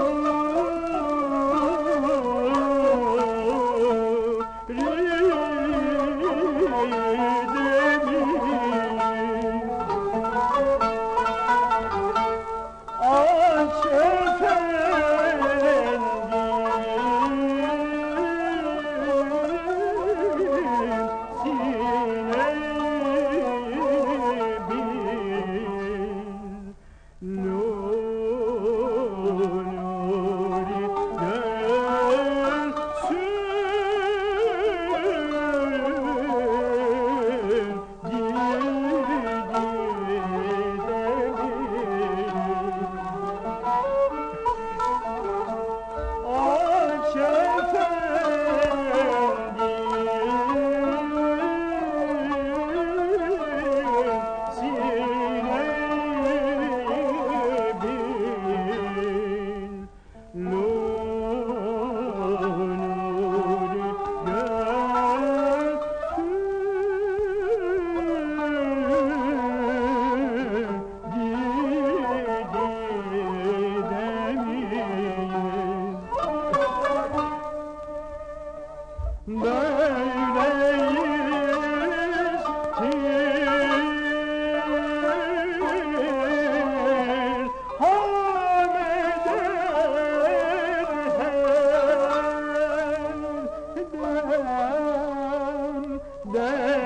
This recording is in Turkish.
Oh. Dem